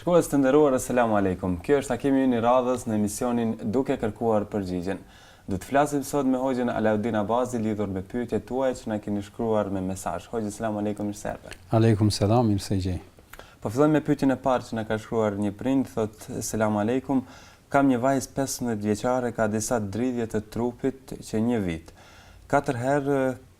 Shikues të nderuar Eselamu Alejkum Ky është takimi ynë i radhës në emisionin Duke kërkuar përgjigjen. Do të flasim sot me Hoxhën Alaudin Abazi lidhur me pyetjet tuaja që na keni shkruar me mesazh. Hoxhë Eselamu Alejkum mirë se erdhe. Alejkum Selam mirë se gjej. Po fillojmë me pyetjen e parë që na ka shkruar një prind thotë Eselamu Alejkum kam një vajzë pesëmbëdhjetë vjeçare ka disa dridhje të trupit që një vit katër herë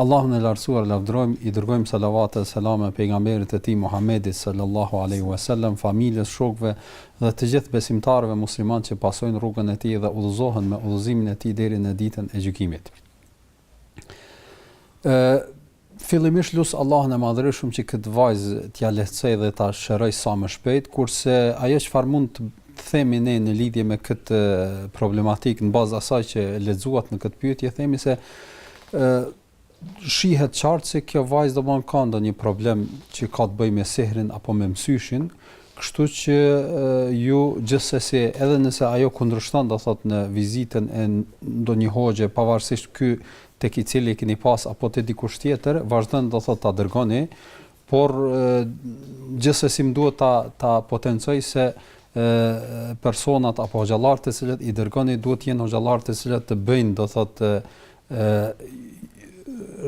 Allahun e Lartësuar lavdërojmë, i dërgojmë salavate e selame Pejgamberit të Tij Muhammedit sallallahu alejhi ve selem, familjes, shokëve dhe të gjithë besimtarëve muslimanë që pasojnë rrugën e tij dhe udhëzohen me udhëzimin e tij deri në Ditën e Gjykimit. E, fillimisht lus Allahun e Madhërishëm që këtë vajzë t'ia lehtësojë dhe ta shërojë sa më shpejt, kurse ajo çfarë mund të themi ne në lidhje me këtë problematikë në bazë asaj që lexuat në këtë pyetje, themi se Ë shihet qartë se kjo vajzë domon ka ndonjë problem që ka të bëjë me sehrin apo me mësyshin, kështu që ju gjithsesi edhe nëse ajo kundërshton do thot në vizitën e ndonjë hoxhe pavarësisht ky tek i cili keni pas apo te dikush tjetër, vazhdon do thot ta dërgoni Por gjithsesi më duhet ta ta potencoj se personat apo hoxhallarët të cilët i dërgoni duhet të jenë hoxhallarë të cilët të bëjnë do thotë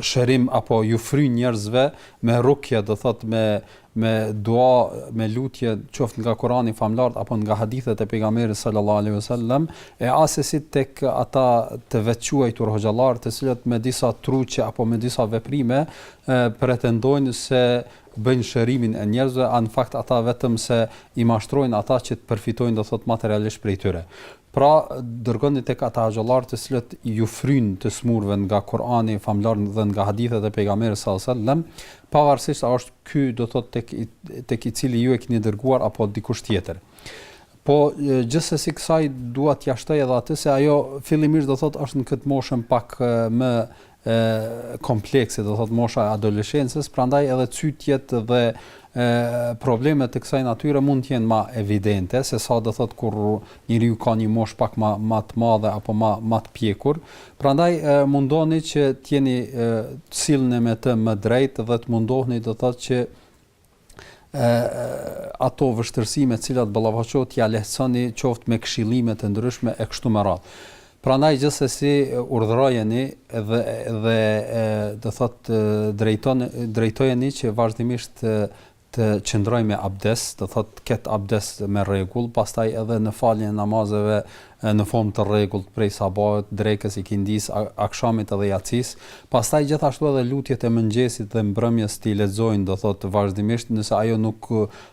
shërim apo ju fryjnë njerëzve me rukje do thotë me me dua me lutje qoftë nga Kurani famëlartë apo nga hadithet e pejgamberit sallallahu alaihi wasallam e assesi tek ata të vetëquajtur hoxhallarë të cilët me disa truqe apo me disa veprime pretendojnë se bëjnë shërimin e njerëzve, a në fakt ata vetëm se i mashtrojnë ata që të përfitojnë do thotë materialisht prej tyre. Pra, dërgoni tek ata hoxhallarë të cilët ju fryjnë të sëmurëve nga Kur'ani, famëlartë dhe nga hadithet e pejgamberit sallallahu alajhi wasallam, pavarësisht a është ky do thotë tek tek i cili ju e keni dërguar apo dikush tjetër. Po gjithsesi kësaj dua t'ia shtoj edhe atë se ajo fillimisht do thotë është në këtë moshën pak më komplekse, do thotë mosha e adoleshencës, prandaj edhe cytjet dhe e problemet e kësaj natyre mund të jenë më evidente se sa do thotë kur njeriu ka një moshë pak më më të madhe apo më më të pjekur. Prandaj e, mundohuni që të jeni të silleni me të më drejt dhe të mundohni do thotë që ato vështirësi me cilat ballafaqohet t'ia lehtësoni qoftë me këshillime të ndryshme e kështu me radhë. Prandaj gjithsesi urdhërojeni dhe dhe do thot drejton drejtojeni që vazhdimisht të, të qëndrojë me abdes, do thot të ketë abdes me rregull, pastaj edhe në faljen e namazeve në formë të rregullt prej sabahut, drekës, ikindisë, akshamit dhe jacisë, pastaj gjithashtu edhe lutjet e mëngjesit dhe mbrëmjes t'i lexojnë, do thotë, vazhdimisht, nëse ajo nuk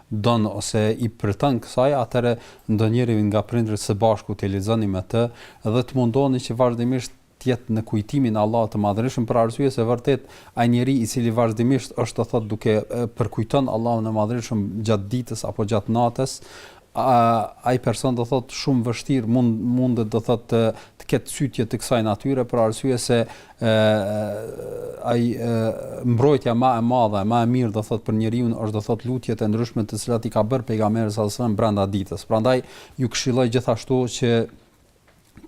don ose i priton kësaj, atëherë ndonjëri nga prindërit së bashku t'i lexoni me të dhe të mundoni që vazhdimisht, të jetë në kujtimin e Allahut të Madhërishëm për arsye se vërtet ai njeri i cili vazhdimisht është do thotë duke përkujton Allahun e Madhërishëm gjatë ditës apo gjatë natës ai person do thotë shumë vështirë mund do thotë të, të ketë sytje të kësaj natyre për arsye se ë ai mbrojtja ma e madhe, ma e mirë do thotë për njeriun është do thotë lutjet e ndryshme të cilat i ka bërë pejgamberi sallallahu alajhi wasallam brenda ditës. Prandaj ju këshilloj gjithashtu që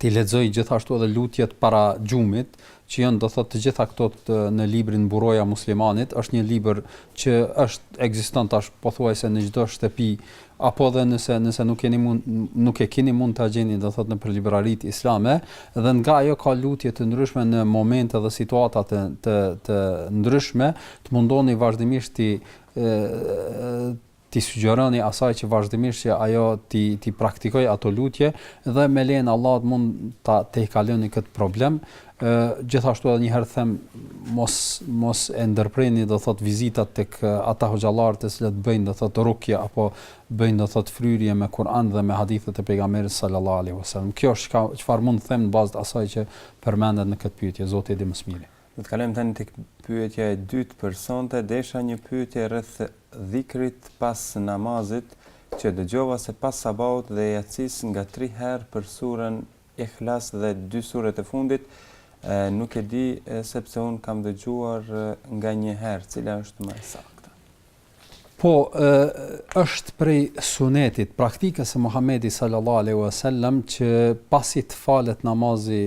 t'i lexojë gjithashtu edhe lutjet para gjumit, që janë do thotë të gjitha këto në librin Mburoja e muslimanit, është një libër që është ekziston tash pothuajse në çdo shtëpi, apo edhe nëse nëse nuk keni mund nuk e keni mund ta gjeni do thotë nëpër libraritë islame dhe nga ajo ka lutje të ndryshme në momente dhe situata të të, të ndryshme, të mundoni vazhdimisht t'i t'i sugjeroni asaj që vazhdimisht që ajo t'i t'i praktikojë ato lutje dhe me lejen e Allahut mund ta tejkaloni këtë problem. Ë gjithashtu edhe një herë them mos mos e ndërprerni do thot vizitat tek ata hoxhallarë të cilët bëjnë do thot rukje apo bëjnë do thot fryrje me Kur'an dhe me hadithet e pejgamberit sallallahu alaihi wasallam. Kjo është çfarë mund të them në bazë të asaj që përmendet në këtë pyetje, Zoti e di më së miri. Do të kalojmë tani tek pyetja e dytë për sonte, desha një pyetje rreth dhikrit pas namazit që dëgjova se pas sabahut dhe jacisë nga tri herë për suren Ihlas dhe dy suret e fundit nuk e di sepse unë kam dëgjuar nga një herë cila është më e sakta. Po, është prej sunetit, praktikës së Muhamedit sallallahu alaihi wasallam që pasi të falet namazi,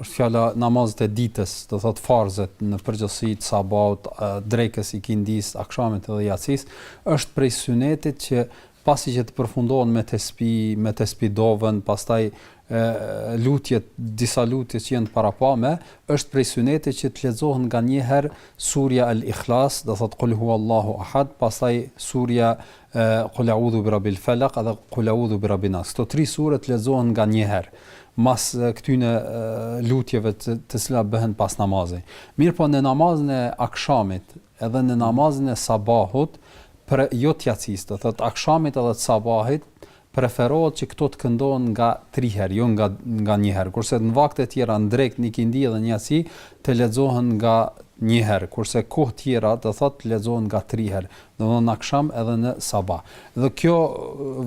është fjala namazet e ditës, do thotë farzet në përgjithësi të sabaut, drekës, ikindisë, akshamit dhe jacisë, është prej sunetit që pasi që të përfundohen me tespih, me tespih dovën, pastaj lutjet, disa lutje që janë të parapame, është prej synetit që të lexohen nga një herë surja Al-Ikhlas, do thot kul huwallahu ahad, pastaj surja kul a'udhu bi rabbil falaq dhe kul a'udhu bi rabbin nas. Këto tri sure të lexohen nga një herë mas këtyne lutjeve të, të cilat bëhen pas namazit. Mirpo në namazin e akshamit edhe në namazin e sabahut, pre, jo të jacisë, do thotë akshamit edhe të sabahit, preferohet që këto të këndohen nga tri herë, jo nga nga një herë, kurse në vaktet e tjera n'drekë, në ikindi dhe në jaci të lexohen nga një herë, kurse kohë tjera do thotë të lexohen nga tri herë, domthonë në aksham edhe në sabah. Dhe kjo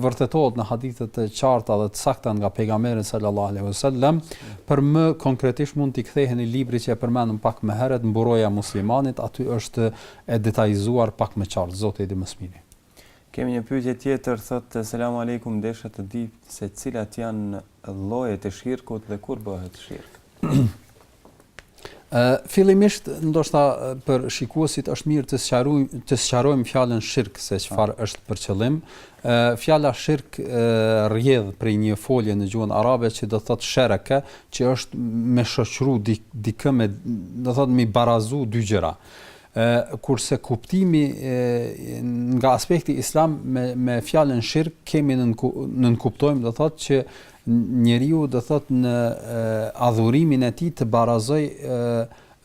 vërtetohet në hadithe të qarta dhe të sakta nga pejgamberi sallallahu alaihi wasallam, për më konkretisht mund t'i ktheheni librit që e përmendëm pak më herët, Mburoja e Muslimanit, aty është e detajuar pak më qartë. Zoti e di më së miri. Kemi një pyetje tjetër, thotë selam alejkum desha të di se cilat janë llojet e shirkut dhe kur bëhet shirk. Ë fillimisht ndoshta për shikuesit është mirë të sqarojmë të sqarojmë fjalën shirk se çfarë është për qëllim. Ë fjala shirk rrjedh prej një folje në gjuhën arabe që do thotë shereke, që është me shoqëru di, dikë me do thotë me barazu dy gjëra. Ë kurse kuptimi e, nga aspekti islam me me fjalën shirk kemi nën, nënkuptojmë do thotë që Njeriu do thotë në adhurimin e tij të barazojë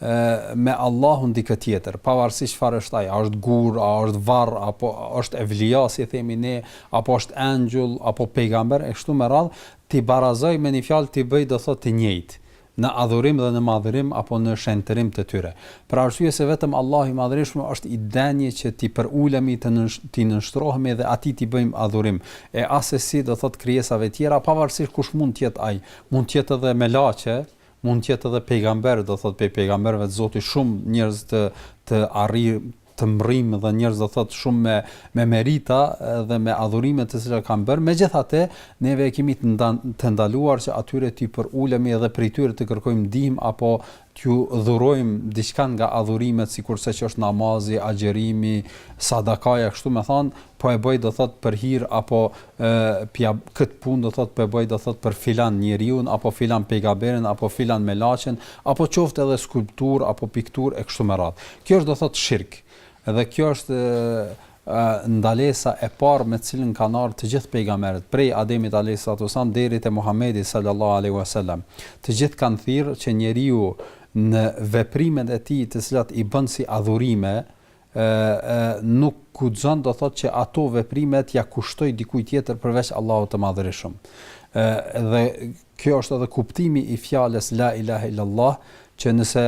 me Allahun dikë tjetër, pavarësisht çfarë është ai, a është gur, a është varr, apo është evlija, si themi ne, apo është engjull, apo pejgamber e kështu me radhë, t'i barazojë me një fjalë t'i bëjë do thotë të njëjtë, në adhurim dhe në madhërim apo në shenjtërim të tyre, për arsye se vetëm Allahu i Madhërishëm është i denjë që t'i përulemi, të t'i nënshtrohemi dhe Atij t'i bëjmë adhurim, e asesi, do thotë, krijesave tjera, pavarësisht kush mund të jetë ai, mund të jetë edhe melaçe, mund të jetë edhe pejgamber, do thotë, prej pejgamberëve të Zotit shumë njerëz të të arrirë, të mrrimë dhe njerëz do thotë shumë me me merita dhe me adhurime të cilat kanë bërë, megjithatë neve e kemi të ndan, të ndaluar që atyre t'i përulemi edhe prej tyre të kërkojmë ndihmë apo t'ju dhurojmë diçka nga adhurimet sikurse që është namazi, agjërimi, sadakaja kështu me thon, po e bëj do thotë për hir apo ë kët punë do thotë pe boj do thotë për filan njeriun apo filan pejgamberin apo filan melaçen apo qoftë edhe skulpturë apo pikturë e kshtu me radhë kjo është do thotë shirk dhe kjo është ndalesa e parë me të cilën kanë ardh të gjithë pejgamberët prej Ademit alejhi salatu ves selam deri te Muhamedi sallallahu alejhi ves selam të gjithë kanë thirrë që njeriu në veprimet e tij të cilat i bën si adhurime e nuk guxon do thotë që ato veprime t'ia kushtojë dikujt tjetër përveç Allahut të Madhërishëm. e dhe kjo është edhe kuptimi i fjalës la ilahe illallah që nëse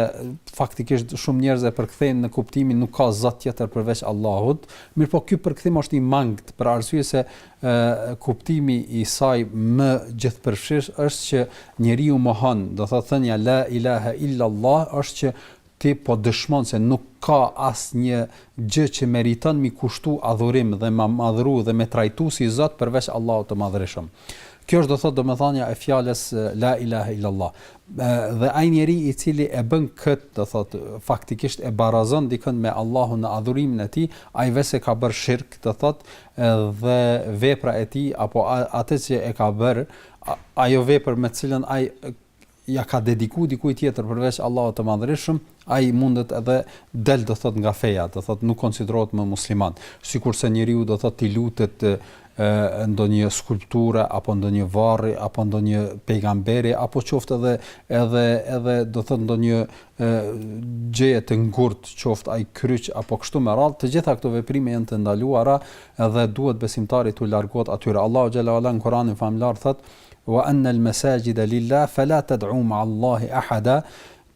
faktikisht shumë njerëz e përkthejnë në kuptimin nuk ka zot tjetër përveç Allahut, mirëpo ky përkthim është i mangët për arsye se e kuptimi i saj më gjithëpërfshirës është që njeriu mohon, do thotë thënia la ilahe illallah është që Ti po dëshmon se nuk ka asnjë gjë që meriton mi kushtu adhurim dhe ma madhru dhe me trajtu si Zot përveç Allahut të Madhërishëm. Kjo është do thotë domethënia e fjalës la ilahe illallah. Dhe ai njeri i cili e bën këtë do thotë faktikisht e barazon dikën me Allahun në adhurimin e tij, ai veç se ka bërë shirk do thotë dhe vepra e tij apo atë që e ka bërë ajo vepër me të cilën ai ja ka dediku dikujt tjetër përveç Allahut të Madhërishëm, ai mundet edhe del do thot nga feja, do thot nuk konsiderohet më musliman. Sikurse njeriu do thot t'i lutet ë ndonjë skulpture apo ndonjë varri apo ndonjë pejgamberi apo qoftë edhe edhe edhe do thot ndonjë gjëje të ngurt, qoftë ai kryq apo kështu me radhë, të gjitha këto veprime janë të ndaluara dhe duhet besimtari t'u largohet atyre. Allahu xhelle ue ala në Kur'anin famëlartë thotë Wa anna al masajida lillah fela tad'u ma Allahi ahada,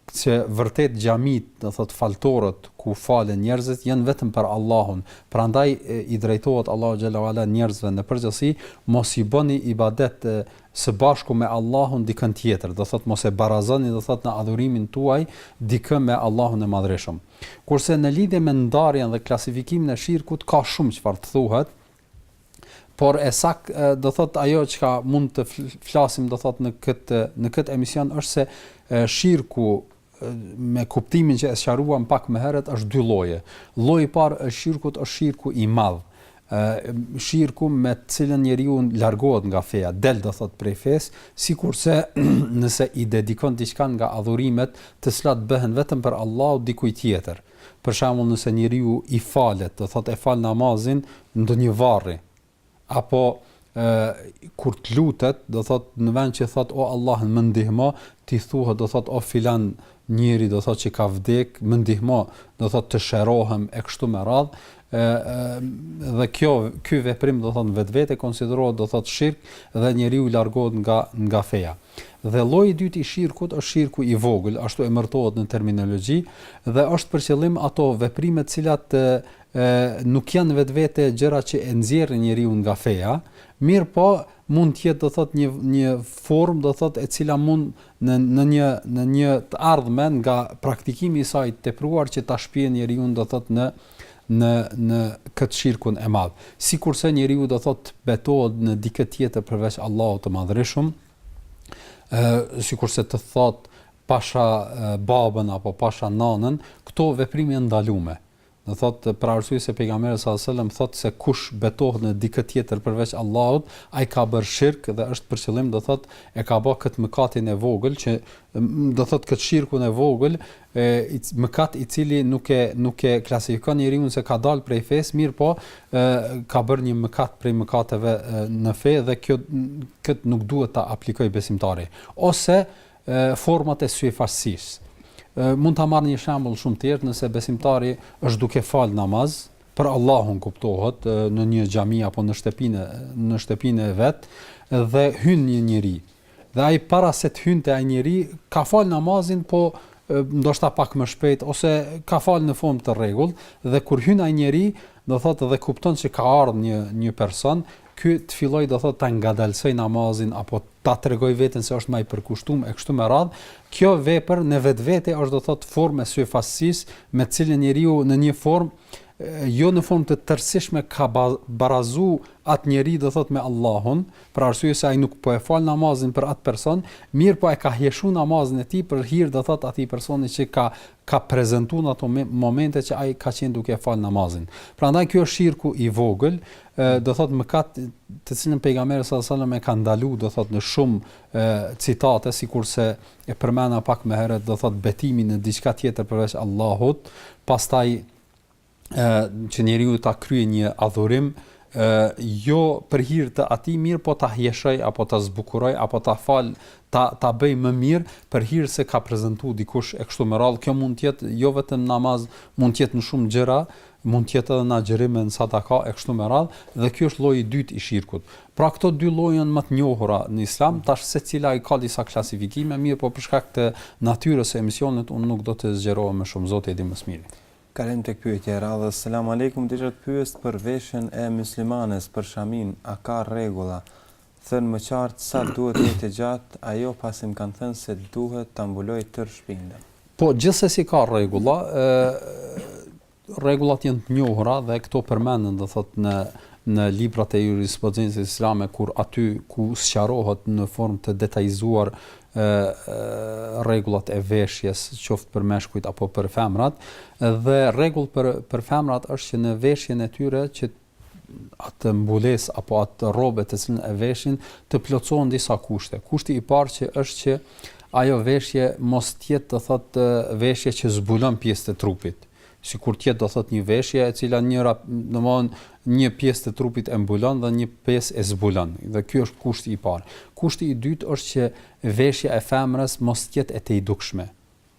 që vërtet xhamitë, do thotë faltorët ku falen njerëzit janë vetëm për Allahun, prandaj i drejtohet Allahu xhalla wa ala njerëzve në përgjithësi, mos i bëni ibadet së bashku me Allahun dikën tjetër, do thotë mos e barazoni do thotë në adhurimin tuaj dikën me Allahun e Madhërishëm. Kurse në lidhje me ndarjen dhe klasifikimin e shirkut ka shumë çfarë të thuhet, por e sak do thot ajo çka mund të flasim do thot në këtë në këtë emision është se shirku me kuptimin që e sqaruam pak më herët është dy lloje. Lloji i parë i shirkut është shirku i madh shirku me të cilën njeriu largohet nga feja, del do thot prej fesë, sikurse nëse i dedikon diçka nga adhurimet, të cilat bëhen vetëm për Allahu dikujt tjetër. Për shembull nëse njeriu i falet, do thotë e fal namazin ndonjë varri, apo kur të lutet, do thotë në vend që thotë o Allah më ndihmo, t'i thuhet do thotë o filan njeri do thotë që ka vdek, më ndihmo, do thotë të shërohem e kështu me radhë, dhe kjo ky veprim do thotë në vetvete konsiderohet do thotë shirk dhe njeriu largohet nga nga feja. Dhe lloji i dytë i shirkut është shirku i vogël, ashtu emërtohet në terminologji, dhe është për qëllim ato veprime të cilat ë nuk janë vetvete gjëra që e nxjerrin njeriun nga feja, mirëpo mund të jetë do thotë një një formë do thotë e cila mund në në një në një të ardhme nga praktikimi i saj të tepruar që ta shpijë njeriun do thotë në në në këtë shirkun e madh. Sikurse njeriu do thotë betohet në dikë tjetër përveç Allahut të Madhërishëm, ë sikurse të thotë pasha babën apo pasha nanën, këto veprime janë ndalume. Do thotë për arsye se pejgamberi sallallahu alajhi wasallam thotë se kush betohet në dikë tjetër përveç Allahut, ai ka bërë shirk dhe është për qëllim do thotë e ka ba këtë mëkatin e vogël që do thotë këtë shirkun e vogël e mëkat i cili nuk e nuk e klasifikon njeriun se ka dalë prej fesë, mirëpo ë ka bërë një mëkat prej mëkateve në fe dhe kjo kët nuk duhet ta aplikojë besimtari. Ose e, format e syfaqësisë. Mund ta marr një shembull shumë të thjeshtë, nëse besimtari është duke fal namaz, për Allahun kuptohet në një xhami apo në shtëpinë në shtëpinë e vet dhe hyn një njeri Dhe ai para se të hynte ai njeri ka fal namazin po ndoshta pak më shpejt ose e ka fal në formë të rregullt dhe kur hyn ai njeri do thotë dhe kupton se ka ardhur një një person ky të fillojë do thotë ta ngadalësojë namazin apo ta tregojë veten se është më i përkushtuar e kështu me radhë, kjo vepër në vetvete është do thotë formë e syfaqësisë me të cilën njeriu në një formë jo në formë të tërësishme ka barazu atë njeri do thotë me Allahun, për arsye se ai nuk po e fal namazin për atë person, mirëpo e ka hijeshu namazin e tij për hir do thotë atij personi që ka ka prezentu në ato momente që ai ka qenë duke e fal namazin. Prandaj ky është shirku i vogël, do thotë mëkat të cilën pejgamberi sallallahu alajhi wasallam e ka ndalu do thotë në shumë citate sikurse e përmenda pak më herët do thotë betimin në diçka tjetër përveç Allahut, pastaj që njeriu ta kryejë një adhurim jo për hir të atij mirëpo ta hijeshojë apo ta zbukurojë apo ta falë ta ta bëjë më mirë për hir se ka prezantuar dikush e kështu me radhë kjo mund të jetë jo vetëm namaz mund të jetë në shumë gjëra mund të jetë edhe në agjërim në sadaka e kështu me radhë dhe ky është lloji i dytë i shirkut pra këto dy lloje janë më të njohura në islam mhm. tash secila i ka disa klasifikime mirëpo për shkak të natyrës së emisionit unë nuk do të zgjerohem më shumë zoti e di më së miri Kalojmë tek pyetja e radhës. Selam Alejkum desha të pyes për veshjen e myslimanes për shaminë a ka rregulla thënë më qartë sa duhet të jetë e gjatë ajo pasi më kanë thënë se duhet ta mbulojë tërë shpinën. Po gjithsesi ka rregulla e rregullat janë të njohura dhe këto përmenden do thotë në në librat e jurisprudencës islame kur aty ku sqarohet në formë të detajzuar rregullat e veshjes qoftë për meshkujt apo për femrat dhe rregull për për femrat është që në veshjen e tyre që atë mbulesë apo atë rrobe të cilën e veshin të plotësohen disa kushte. Kushti i parë që është që ajo veshje mos të jetë do thotë veshje që zbulon pjesë të trupit. Sikur të jetë do thotë një veshje e cila njëra, domthon një pjesë të trupit e mbulon dhe një pjesë e zbulon. Dhe ky është kushti i parë. Kushti i dytë është që veshja e femrës mos të jetë e tejdukshme.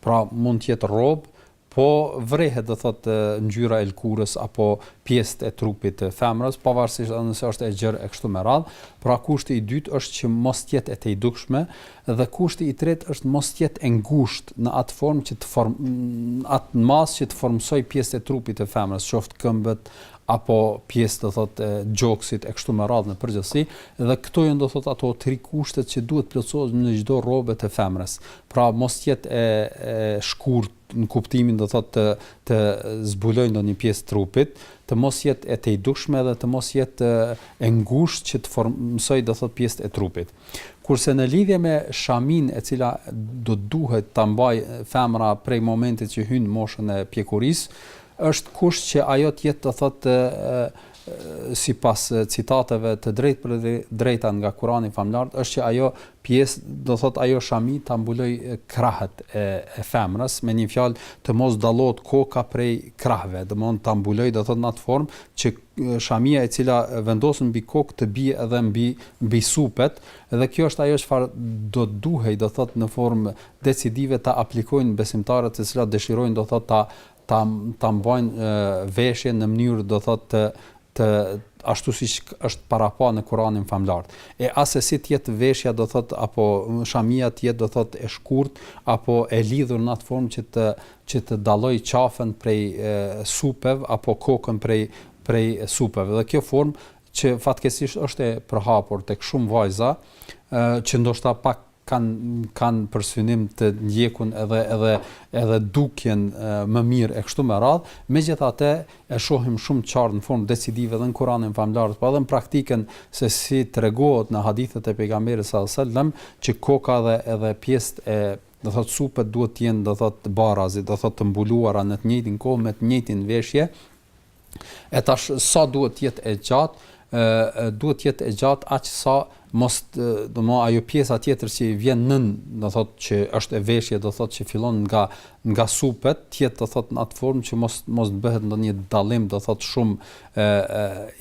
Pra mund të jetë rrobë, po vrehet do thotë ngjyra e lëkurës apo pjesët e trupit të femrës, pavarësisht edhe nëse është e gjerë e kështu me radhë. Pra kushti i dytë është që mos të jetë e tejdukshme, Dhe kushti i tretë është mos të jetë e ngushtë në atë formë që të form në atë masë që të formësojë pjesë të trupit të femrës, qoftë këmbët apo pjesë do thotë e gjoksit e kështu me radhë në përgjithësi, dhe këto janë do thotë ato tri kushtet që duhet të plotësohen në çdo rrobe të femrës. Pra mos të jetë e e shkurtë në kuptimin do thotë të të zbulojë ndonjë pjesë të trupit, të mos jetë e tejdukshme dhe të mos jetë e ngushtë që të formësojë do thotë pjesë të trupit. Kurse në lidhje me shaminë e cila do të duhet ta mbajë femra prej momentit që hyn moshën e pjekurisë, është kusht që ajo të jetë do thotë sipas citateve të drejtpërdrejta nga Kurani famëlartë është që ajo pjesë do thotë ajo shami ta mbulojë krahët e e femrës, me një fjalë të mos dallohet koka prej krahëve, domethënë ta mbulojë do thotë në atë formë që shamia e cila vendoset mbi kokë të bie edhe mbi mbi supet dhe kjo është ajo çfarë do të duhej do thotë në formë decidive ta aplikojnë besimtaret të cilat dëshirojnë do thotë ta ta ta mbajnë veshjen në mënyrë do thotë të të ashtu siç është parapa në Kur'anin famëlartë. E assesi të jetë veshja do thotë apo shamia të jetë do thotë e shkurtë apo e lidhur në atë formë që të që të dallojë qafën prej supev apo kokën prej prej supev dhe kjo formë që fatkeqësisht është e përhapur tek shumë vajza që ndoshta pak kanë kanë për synim të ndjekur edhe edhe edhe dukjen më mirë e kështu me radhë, megjithatë e shohim shumë qartë në formë decidive edhe në Kur'anin famëlartë, po edhe në praktikën se si tregohet në hadithet e pejgamberit sallallahu alajhi wasallam që koka dhe edhe pjesët e do thotë supet duhet të jenë do thotë barazi, do thotë të mbuluara në të njëjtën kohë me të njëjtën veshje, e tash sa duhet të jetë e gjatë, ë duhet të jetë e gjatë aq sa mos do më ajo pjesa tjetër që i vjen nën, do thotë që është e veshje, do thotë që fillon nga nga supet, të jetë do thotë në atë formë që mos mos të bëhet ndonjë dallim, do thotë shumë ë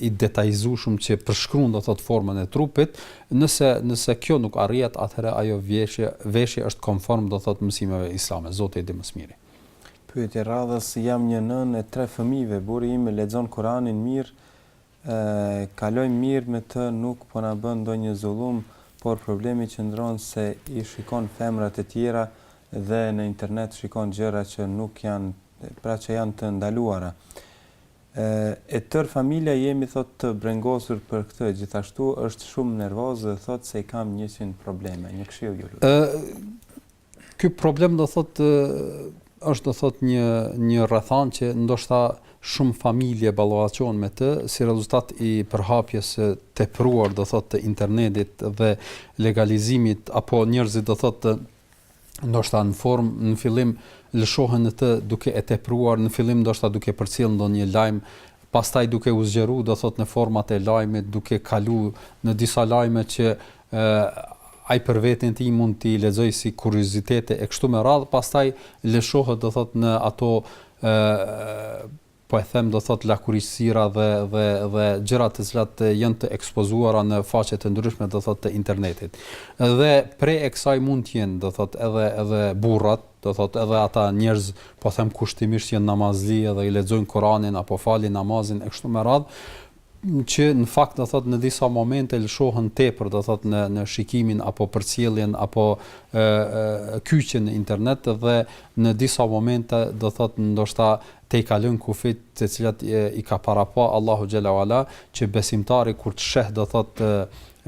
i detajzueshëm që përshkruan do thotë formën e trupit, Nëse nëse kjo nuk arrihet atëherë ajo veshje veshje është konform do thotë mësimeve islame. Zoti e di më së miri. Pyetja e radhës, Jam një nënë e tre fëmijëve, burri im e lexon Kuranin mirë, kalojmë mirë me të nuk po na bën ndonjë zullum, por problemi qëndron se i shikon femrat e tjera dhe në internet shikon gjëra që nuk janë pra që janë të ndaluara. E tërë familja jemi thotë të brengosur për këtë, gjithashtu është shumë nervoze dhe thotë se i kam njëqind probleme. Një këshillë ju lutem. Ë ky problem do thotë është do thotë një një rrethanë që ndoshta shumë familje ballafaqohen me të si rezultat i përhapjes së tepruar do thotë të internetit dhe legalizimit apo njerëzit do thotë ndoshta në formë në fillim lëshohen në të duke e tepruar në fillim ndoshta duke përcjell ndonjë lajm pastaj duke u zgjeru do thot në format e lajmit duke kalu në disa lajme që e, ai për veten tij mund t'i lexoj si kuriozitete e kështu me radhë pastaj lëshohet do thot në ato e, po e them do thotë lakuriqësira dhe dhe dhe gjëra të cilat janë të ekspozuara në faqe të ndryshme do thotë të internetit. Dhe pre e kësaj mund të jenë do thotë edhe edhe burrat, do thotë edhe ata njerëz po them kushtimisht janë namazli edhe i lexojnë Kur'anin apo falin namazin e kështu me radhë, që në fakt do thotë në disa momente lëshohen tepër do thotë në në shikimin apo përcjelljen apo ë kyçen në internet dhe në disa momente do thotë ndoshta edhe i kalojnë kufijt të cilat i ka parapa Allahu xhele ve ala që besimtari kur të sheh do thotë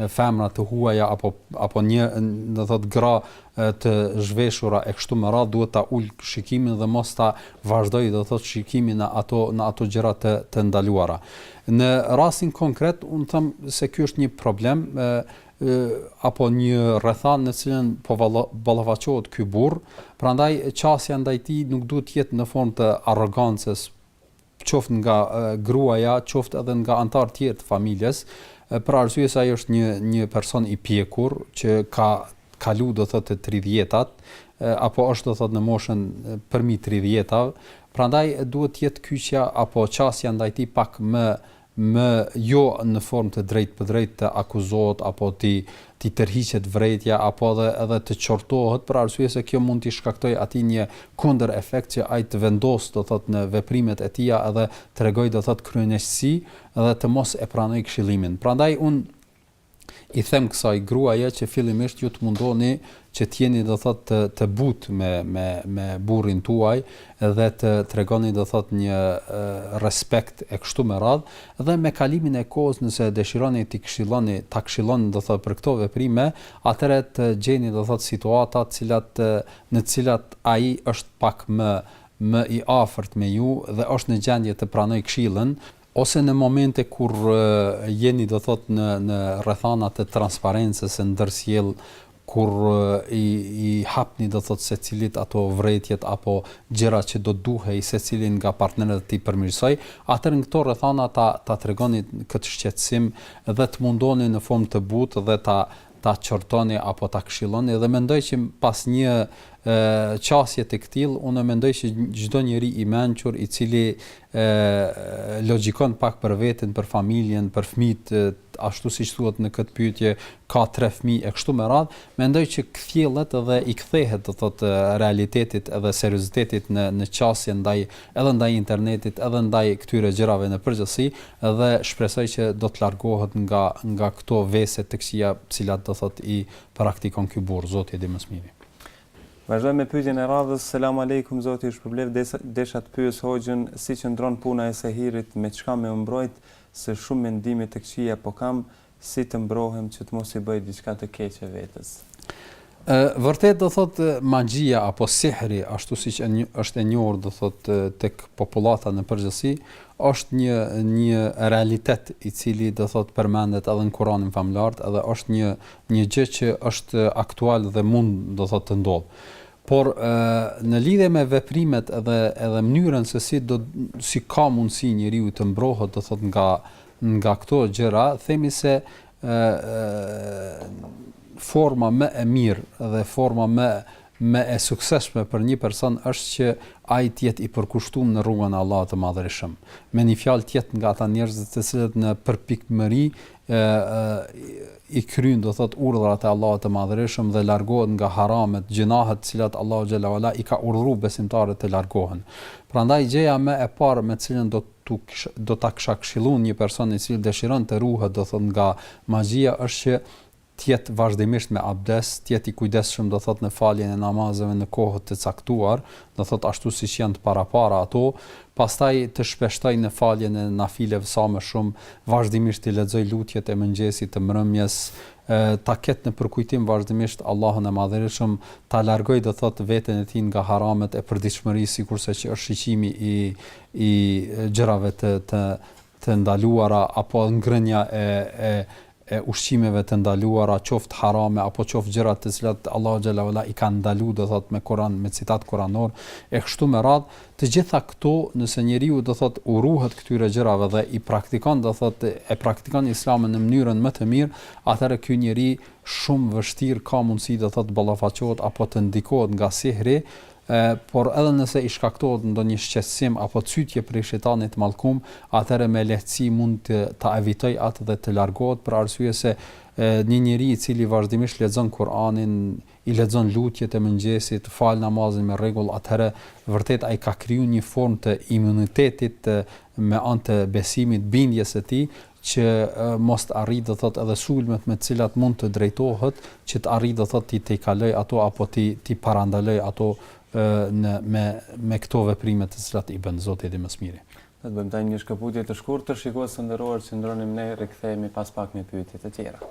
femra të huaja apo apo një do thot gra të zhveshura e kështu me radhë duhet ta ul shikimin dhe mos ta vazhdoj do thot shikimin në ato në ato gjëra të të ndaluara. Në rastin konkret un them se ky është një problem e, e apo një rrethan me cilën po ballafaqohet ky burr, prandaj qasja ndaj tij nuk duhet të jetë në formë të arrogancës, qoftë nga gruaja, qoftë edhe nga anëtarë tjerë të familjes, për arsye se ai është një një person i pjekur që ka kalu do thotë të tridhjetat apo është do thotë në moshën përmi tridhjetave, prandaj duhet të jetë kyçja apo qasja ndaj tij pak më më jo në formë të drejtpërdrejtë të akuzohet apo t'i t'i tërhiqet vërejtja apo edhe edhe të qortohet për arsye se kjo mund t'i shkaktojë atij një kundërefekt që ai të vendosë do thotë në veprimet e tija edhe tregojë do thotë kryeneçësi dhe të mos e pranojë këshillimin prandaj unë i them kësaj gruaje që fillimisht ju të mundoni që të jeni do thot të të butë me me me burrin tuaj dhe të tregoni do thot një respekt e kështu me radh dhe me kalimin e kohës nëse dëshironi t'i këshilloni ta këshilloni do thot për këto veprime atëherë të gjeni do thot situata të cilat në të cilat ai është pak më më i afërt me ju dhe është në gjendje të pranoj këshillën ose në momente kur jeni do thotë në në rrethana të transparencës së ndërsjellë kur i i hapni do thotë secilit ato vërejtjet apo gjërat që do duhej secili nga partnerët t'i përmirësojë, atëherë në këto rrethana ta ta tregoni këtë shqetësim dhe të mundoni në formë të butë dhe ta ta qortoni apo ta këshilloni dhe mendoj që pas një qasje të këtillë unë mendoj që çdo njeri i mençur i cili logjikon pak për veten, për familjen, për fëmijët ashtu siç thuhet në këtë pyetje ka tre fëmijë e kështu me radhë, mendoj që kthjellet dhe i kthehet do thotë realitetit edhe seriozitetit në në qasje ndaj edhe ndaj internetit edhe ndaj këtyre gjërave në përgjithësi dhe shpresoj që do të largohet nga nga këto vese të këqija të cilat do thotë i praktikon ky burrë zoti e di më së miri. Vazhdojmë me pyetjen e radhës, Selam Alejkum Zoti ju shpërbleft desha të pyes hoxhën si qëndron puna e sehirit me çka me u mbrojt se shumë mendime të këqija po kam Si të mbrohem që të mos i bëj diçka të keqe vetes? Ë vërtet do thotë magjia apo sihri ashtu siç është e njohur do thotë tek popullata në përgjithësi është një një realitet i cili do thotë përmendet edhe në Kuranin famëlartë edhe është një një gjë që është aktual dhe mund do thotë të ndodhë por në lidhje me veprimet edhe edhe mënyrën se si do si ka mundësi njeriu të mbrohet do thot nga Nga këto gjëra themi se forma më e mirë dhe forma më e suksesshme për një person është që ai të jetë i përkushtuar në rrugën e Allahut të Madhërishëm. Me një fjalë të jetë nga ata njerëz të cilët në përpikmëri i kryen do thot urdhrat e Allahut të Madhërishëm dhe largohet nga haramet, gjinahet të cilat Allahu xhel-le ue ala i ka urdhëruar besimtarët të largohen. Prandaj gjëja më e parë me të cilën do të do ta kisha këshillu një person i cili dëshiron të ruhet do thot nga magjia është që të jet vazhdimisht me abdes të jet i kujdesshëm do thot në faljen e namazeve në kohë të caktuar do thot ashtu siç jan të parapara ato pastaj të shpeshtoj në faljen e nafileve sa më shum vazhdimisht të lexoj lutjet e mëngjesit të mbrëmjes ta ket në përkujtim vazhdimisht Allahun e Madhërishëm ta largoj do thot veten e tij nga haramet e përditshmërisë sikurse që është shiqimi i i gjërave të të të ndaluara apo ngrënia e e e ushqimeve të ndaluara qoftë harame apo qoftë gjëra të cilat Allahu xhel-le ue ala i ka ndalu do thot me Kur'an me citat kuranor e kështu me radh të gjitha këto nëse njeriu do thot u ruhet këtyre gjërave dhe i praktikon do thot e praktikon islamin në mënyrën më të mirë atëherë ky njeri shumë vështirë ka mundësi do thot ballafaqohet apo të ndikohet nga sihri E, por edhe nëse i shkaktohet ndonjë shqetësim apo cytje prej shejtanit t'mallkum, atëherë me lehtësi mund ta evitojë atë dhe të largohet për arsye se e, një njeri i cili vazhdimisht lexon Kur'anin, i lexon lutjet e mëngjesit, fal namazin me rregull, atëherë vërtet ai ka kriju një formë të imunitetit me anë të besimit, bindjes së tij që mos të arrijë do të thotë edhe sulmet me të cilat mund të drejtohet që të arrijë do të thotë ti tejkalojë ato apo ti ti parandalojë ato në me me këto veprime të cilat i bën Zoti i di më së miri. Do të bëjmë tani një shkëputje të shkurtër shikues të nderuar qëndroni me ne rikthehemi pas pak me pyetje të tjera.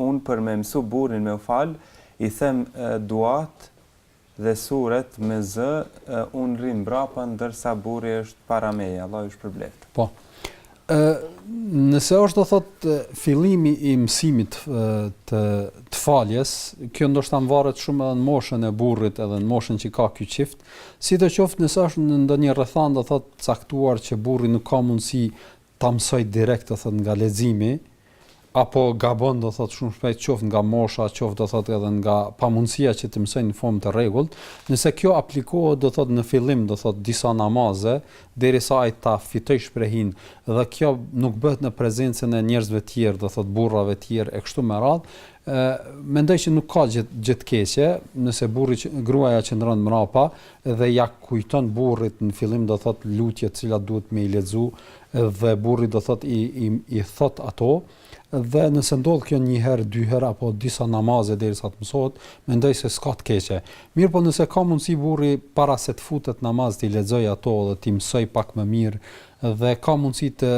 Unë për me mësu burrin me u fal i them duat dhe suret me zë, unë rri mbrapa ndërsa burri është para meje Allah ju shpërbleftë. Po. Ë nëse është do thotë fillimi i mësimit të të faljes, kjo ndoshta varet shumë edhe në moshën e burrit edhe në moshën që ka ky çift, sidoqoftë nëse është në ndonjë rrethanë do thotë t'caktuar që burri nuk ka mundësi ta mësoj direkt do thot nga leximi apo gabon do thot shumë shpesh qoftë nga mosha qoftë do thot edhe nga pamundësia që t'i mësoj në formë të rregullt nëse kjo aplikohet do thot në fillim do thot disa namaze derisa ai ta fitoj shprehinë dhe kjo nuk bëhet në prezencën e njerëzve tjerë do thot burrave tjerë e kështu me radhë mendoj që nuk ka gjë gjë të keqe nëse burri gruaja qëndron mbrapa dhe ia kujton burrit në fillim do thot lutjet të cilat duhet me i lexu dhe burri do thot i i i thot ato dhe nëse ndodh kjo një herë dy herë apo disa namaze derisa të mësohet mendoj se s'ka të keqe mirëpo nëse ka mundësi burri para se të futet n'namaz t'i lexojë ato dhe t'i mësoj pak më mirë dhe ka mundësi të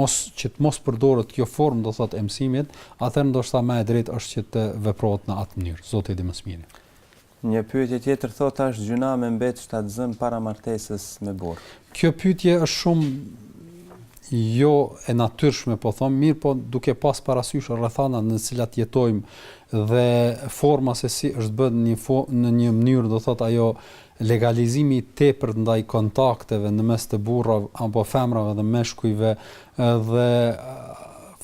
mos që të mos përdoret kjo formë do thot e mësimit atëherë ndoshta më e drejtë është që të veprohet në atë mënyrë Zoti e di më së miri Një pyetje tjetër thotë a është gjynah me mbet shtatzënë para martesës me burr? Kjo pyetje është shumë jo e natyrshme po them, mirëpo duke pas parasysh rrethanat në të cilat jetojmë dhe forma se si është bërë në një në një mënyrë do thotë ajo legalizimi i tepërt ndaj kontakteve në mes të burrave apo femrave dhe meshkujve dhe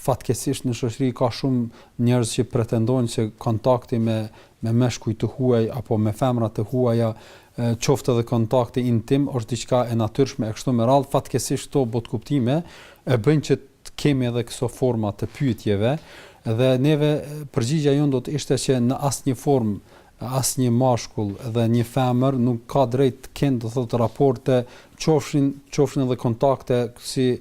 fatkeqësisht në shoqëri ka shumë njerëz që pretendojnë se kontakti me me meshkuj të huaj apo me femra të huaja, qoftë edhe kontakti intim është diçka e natyrshme e kështu me radhë, fatkeqësisht këto botëkuptime e bëjnë që të kemi edhe këso forma të pyetjeve dhe neve përgjigja jonë do të ishte që në asnjë formë asnjë mashkull dhe një femër nuk ka drejt të kenë do të thotë raporte qofshin qofshin edhe kontakte si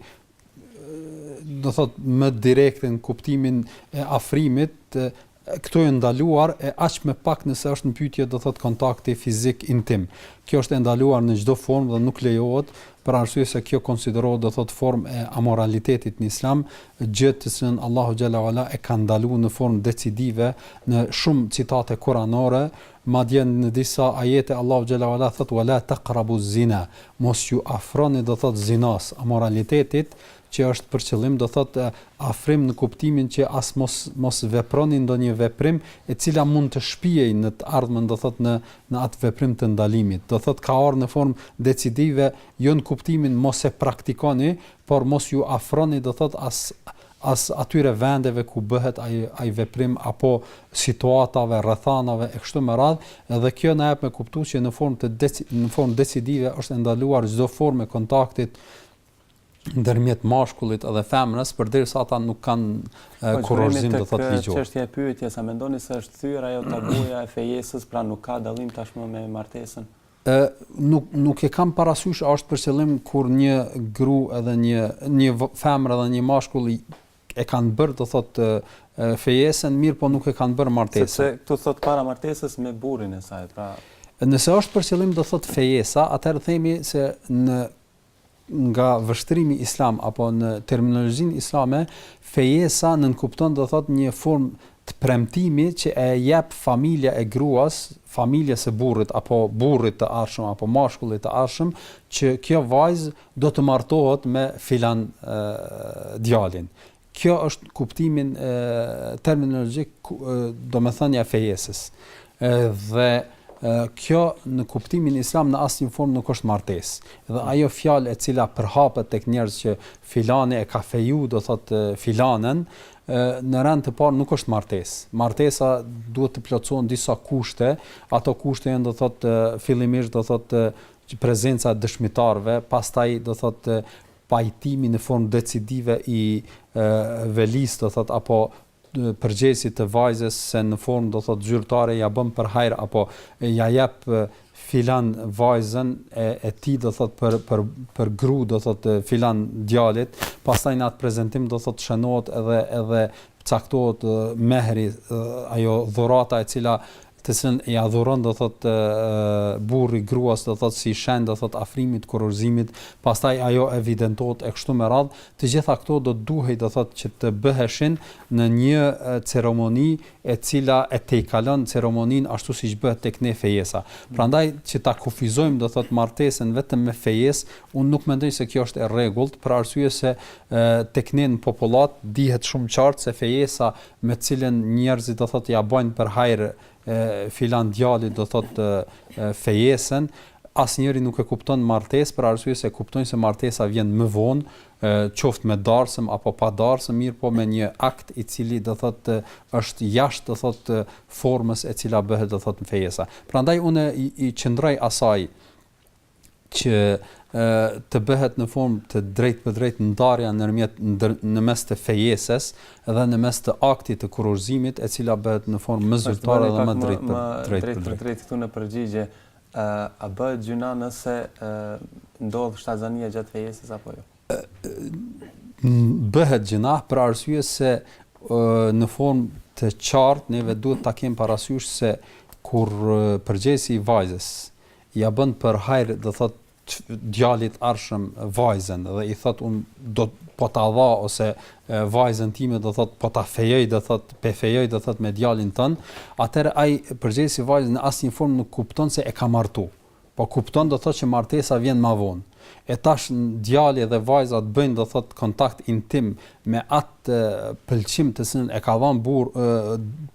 do thotë më direkte në kuptimin e afrimit, këto janë ndaluar e aq më pak nëse është në pyetje do thotë kontakti fizik intim. Kjo është e ndaluar në çdo formë dhe nuk lejohet për arsye se kjo konsiderohet do thotë formë e amoralitetit në Islam, gjë të cilën Allahu xhel-le ue ala e ka ndaluar në formë decidive në shumë citate kuranore, Madje në disa ajete Allahu xhel-le ue ala thotë, Wa la taqrabu zina, mos ju afroni do thotë zinasë, amoralitetit, që është për qëllim do thotë afrim në kuptimin që as mos mos veproni ndonjë veprim e cila mund të shpijej në të ardhmen do thotë në në atë veprim të ndalimit. Do thotë ka ardhur në formë decidive jo në kuptimin mos e praktikoni, por mos ju afroni do thotë as as atyre vendeve ku bëhet ai ai veprim apo situatave, rrethanave e kështu me radhë, dhe kjo na jap me kuptu që në formë të deci në formë decidive është e ndaluar çdo formë e kontaktit ndërmjet mashkullit edhe femrës, përderisa ata nuk kanë kurorëzim do thotë ligjor. Çështja e pyetjes, a mendoni se është thyer ajo tabuja e fejesës, pra nuk ka dallim tashmë me martesën? Ë nuk nuk e kam parasysh a është për qëllim kur një gru edhe një një femër edhe një mashkull e kanë bërë do thotë fejesën, mirëpo nuk e kanë bërë martesën. Sepse këtu thotë para martesës me burrin e saj, pra Nëse është për qëllim do thotë fejesa, atëherë themi se në Nga vështrimi islam apo në terminologjinë islame, fejesa nënkupton do thotë një formë të premtimit që e jep familja e gruas familjes së burrit apo burrit të ardhshëm apo mashkullit të ardhshëm që kjo vajzë do të martohet me filan djalin. Kjo është kuptimin terminologjik domethënia e fejesës. Dhe kjo në kuptimin islam në asnjë formë nuk është martesë. Dhe ajo fjalë e cila përhapet tek njerëz që filani e ka feju, do thot filanën, në rend të parë nuk është martesë. Martesa duhet të plotësohen disa kushte, ato kushte janë do thot fillimisht do thot prezenca e dëshmitarëve, pastaj do thot pajtimi në formë decidive i velisë do thotë apo përgjegjësit të vajzës se në formë do thotë zyrtare ja bën për hajër apo ja jep filan vajzën e e tij do thot për për për gru do thot filan djalit pastaj në atë prezantim do thot shënohet edhe edhe caktohet mehri ajo dhurata e cila të cilën ia dhuron do thotë burri gruas do thotë si shenjë do thotë e afrimit kurorëzimit pastaj ajo evidentohet e kështu me radhë të gjitha këto do të duhej do thotë që të bëheshin në një ceremoni e cila e tejkalon ceremoninë ashtu siç bëhet tek ne fejesa prandaj që ta kufizojmë do thotë martesën vetëm me fejesë unë nuk mendoj se kjo është e rregullt për arsye se tek ne në popullat dihet shumë qartë se fejesa me të cilën njerëzit do thotë ia bojnë për hajër filan djalit do thotë fejesën, asnjëri nuk e kupton martesë për arsye se kuptojnë se martesa vjen më vonë, qoftë me darsëm apo pa darsëm, mirëpo me një akt i cili do thotë është jashtë do thotë formës e cila bëhet do thotë fejesa. Prandaj unë i, i qëndroj asaj që të bëhet në formë të drejtpërdrejtë ndarja ndërmjet në mes të fejesës dhe në mes të aktit të kurorëzimit, e cila bëhet në formë më zyrtare dhe më drejtpërdrejtë. Drejtpërdrejtë këtu në përgjigje, a bëhet gjynah nëse ndodh shtatzania gjatë fejesës apo jo? Bëhet gjynah për arsye se në formë të qartë neve duhet ta kemi parasysh se kur përgjegjësi i vajzës ia bën për hajr do thot djalit ardhshëm vajzën dhe i thot un po ta dha ose vajzën time do thot po ta fejoj do thot pe fejoj do thot me djalin tënd atëher ai përgjegjësi i vajzës në asnjë formë nuk kupton se e ka martu po kupton do thot që martesa vjen ma vonë E tash djali dhe vajza të bëjnë do thotë kontakt intim me atë pëlqim të cilën e ka dhënë burr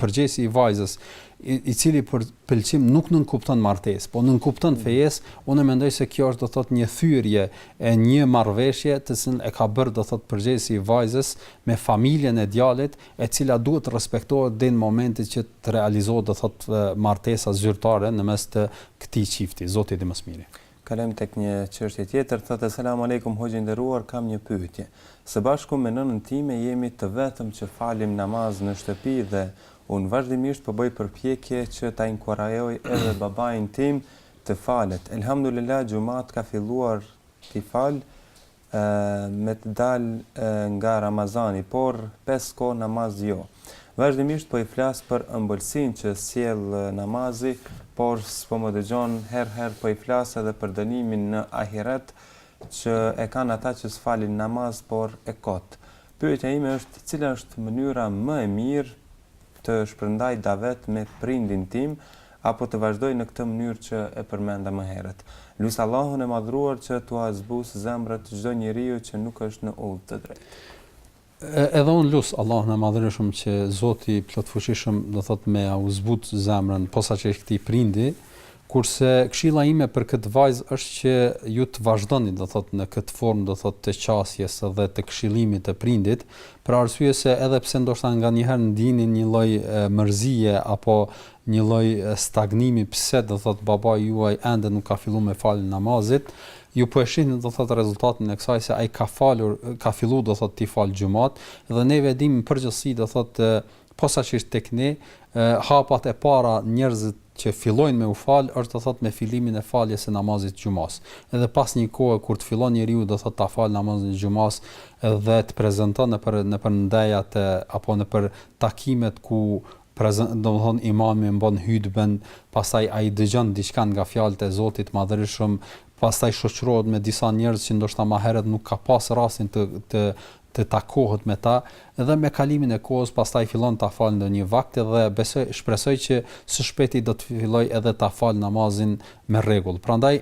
përgjegjësi i vajzës i cili pëlqim nuk nënkupton martesë, po nënkupton mm. fejesë, unë mendoj se kjo është do thot një thyrje e një marrëveshje të cilën e ka bërë do thot përgjegjësi i vajzës me familjen e djalit, e cila duhet të respektohet deri në momentin që të realizohet do thot martesa zyrtare në mes të këtij çifti, Zoti e di më së miri. Kalojmë tek një çështje tjetër, thotë Selamu Alejkum hoxhë i nderuar kam një pyetje. Së bashku me nënën time jemi të vetëm që falim namaz në shtëpi dhe unë vazhdimisht po bëj përpjekje që ta inkurajoj edhe babain tim të falet. Elhamdulilah xhumatë ka filluar t'i falë me të dalë nga Ramazani, por pesë kohë namaz jo. Vazhdimisht po i flas për ëmbëlsinë që sjell namazi, por s'po më dëgjon, herë-herë po i flas edhe për dënimin në ahiret që e kanë ata që s'falin namaz, por e kot. Pyetja ime është cila është mënyra më e mirë të shpërndaj davetin me prindin tim apo të vazhdoj në këtë mënyrë që e përmenda më herët. Lus Allahun e Madhëruar që t'ua zbusë zemrat çdo njeriu që nuk është në udhë të drejtë. Edhe unë lus Allahun e Madhërishëm që Zoti i Plotfuqishëm, do thotë, me ia zbut zemrën posaçërisht këtij prindi, Kurse këshilla ime për këtë vajzë është që ju të vazhdoni, do thotë, në këtë formë, do thotë, të qasjes dhe të këshillimit të prindit, për arsye se edhe pse ndoshta nganjëherë ndini një lloj mërzie apo një lloj stagnimi pse, do thotë, babai juaj ende nuk ka fillu me faljen e namazit, ju po e shihni, do thotë, rezultatin e kësaj se ai ka falur, ka fillu, do thotë, t'i falë xhumatë dhe neve e dimë në përgjithësi, do thotë, Posaçërisht tek ne, hapat e para njerëzit që fillojnë me u falë është do thotë me fillimin e faljes së namazit të xhumasë. Edhe pas një kohe kur të fillon njeriu do thotë ta falë namazin e xhumasë dhe të prezanton nëpër nëpër ndejat apo nëpër takimet ku do thotë imami mban hytben, pastaj ai dëgjon diçka nga fjalët e Zotit Madhërishëm, pastaj shoqërohet me disa njerëz që ndoshta ma herët nuk ka pas rastin të të të takohet me ta dhe me kalimin e kohës pastaj fillon ta falë ndonjë vakt dhe besoj shpresoj që së shpejti do të filloj edhe ta falë namazin me rregull prandaj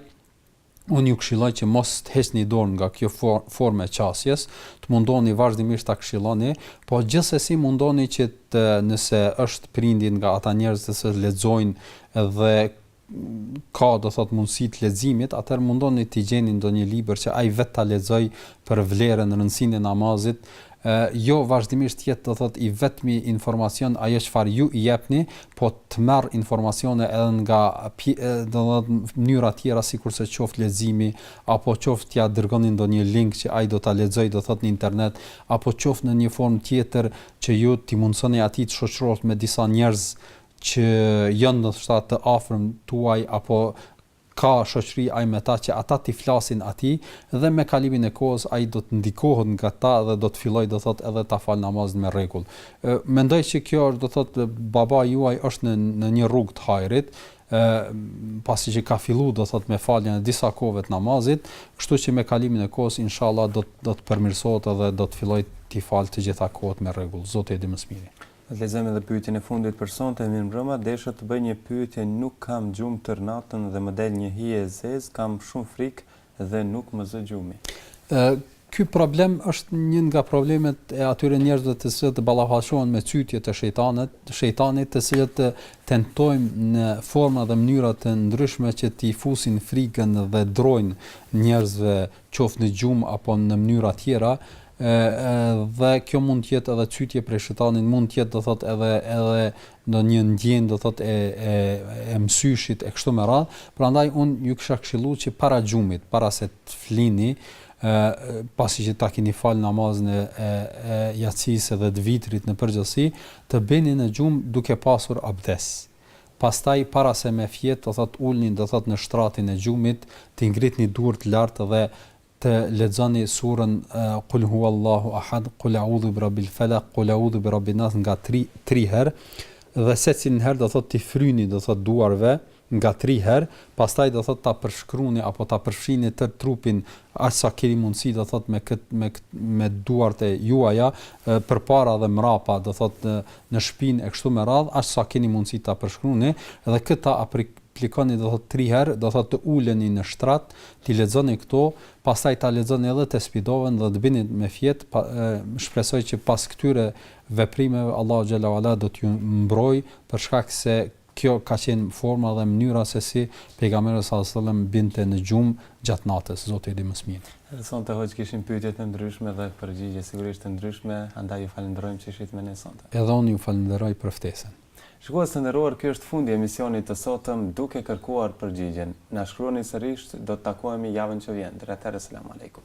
unë ju këshilloj që mos të heqni dorë nga kjo formë e qasjes të mundoni vazhdimisht ta këshilloni po gjithsesi mundoni që të nëse është prindi nga ata njerëzit se lexojnë dhe ka, do thotë, mundësi të leximit, atëherë mundoni t'i gjeni ndonjë libër që ai vetë ta lexojë për vlerën, rëndësinë e namazit, jo vazhdimisht të jetë, do thotë, i vetmi informacion ajo çfarë ju i jepni, po të merr informacione edhe nga, do thotë, mënyra tjera sikurse qoftë leximi apo qoftë t'ia dërgoni ndonjë link që ai do ta lexojë, do thotë, në internet apo qoftë ndonjë formë tjetër që ju t'i mundësoni atij të shoqërohet me disa njerëz që janë ndoshta të afërm tuaj apo ka shoqëri ai me ta që ata t'i flasin atij dhe me kalimin e kohës ai do të ndikohet nga ta dhe do të fillojë do thotë edhe ta falë namazin me rregull. Mendoj që kjo është do thotë babai juaj është në në një rrugë të hajrit, pasi që ka fillu do thotë me faljen e disa kohëve të namazit, kështu që me kalimin e kohës inshallah do të do të përmirësohet edhe do të fillojë t'i falë të gjitha kohët me rregull. Zoti e di më së miri. Le të lexojmë edhe pyetjen e fundit për sonte, Mirëmbrëma, desha të bëj një pyetje nuk kam gjumë tërë natën dhe më del një hije e zezë, kam shumë frikë dhe nuk më zë gjumi. Ky problem është një nga problemet e atyre njerëzve të cilët ballafaqohen me cytje të shejtanit, të cilët tentojnë në forma dhe mënyra të ndryshme që t'i fusin frikën dhe drojën njerëzve qoftë në gjumë apo në mënyra tjera, dhe kjo mund të jetë edhe çytje prej shejtanit, mund të jetë do thotë edhe edhe ndonjë ndjenjë do thotë e e e mësyshit e kështu me radhë, prandaj unë ju kisha këshillu që para gjumit, para se të flini, ë pasi që ta keni fal namazin e e, e jacisë dhe të vitrit në përgjithësi, të bini në gjumë duke pasur abdes. Pastaj para se me fjet do thotë ulni do thotë në shtratin e gjumit, t'i ngritni durt lart dhe të lexoni surën Kul huallahu ahad, Kul audhu bi rabbil falaq, Kul audhu bi rabbin nas nga tri tri herë dhe secilën herë do thotë t'i fryni do thotë duarve nga tri herë, pastaj do thotë ta përshkruni apo ta përfshini tërë trupin aq sa keni mundësi do thotë me këtë me këtë me duart e juaja përpara dhe mrapa do thotë në shpinë e kështu me radhë, aq sa keni mundësi ta përshkruani, dhe këtë ta aplikoni do thotë tri herë, do thotë të uleni në shtrat, t'i lexoni këto, pastaj ta lexoni edhe tesbih dovën dhe të bini me fjet, shpresoj që pas këtyre veprimeve Allahu xhalla ualla do t'ju mbrojë për shkak se Kjo ka qenë forma dhe mënyra se si Pejgamberi sallallahu alejhi ve sellem binte në gjumë gjatë natës, Zoti e di më së miri. Edhe sonte hoxhë kishim pyetje të ndryshme dhe përgjigje sigurisht të ndryshme, andaj ju falënderojmë që ishit me ne sonte. Edhe unë ju falënderoj për ftesën. Shikues të nderuar ky është fundi i emisionit të sotëm duke kërkuar përgjigjen. Na shkruani sërisht, do të takohemi javën që vjen. Deri atëherë selam alejkum.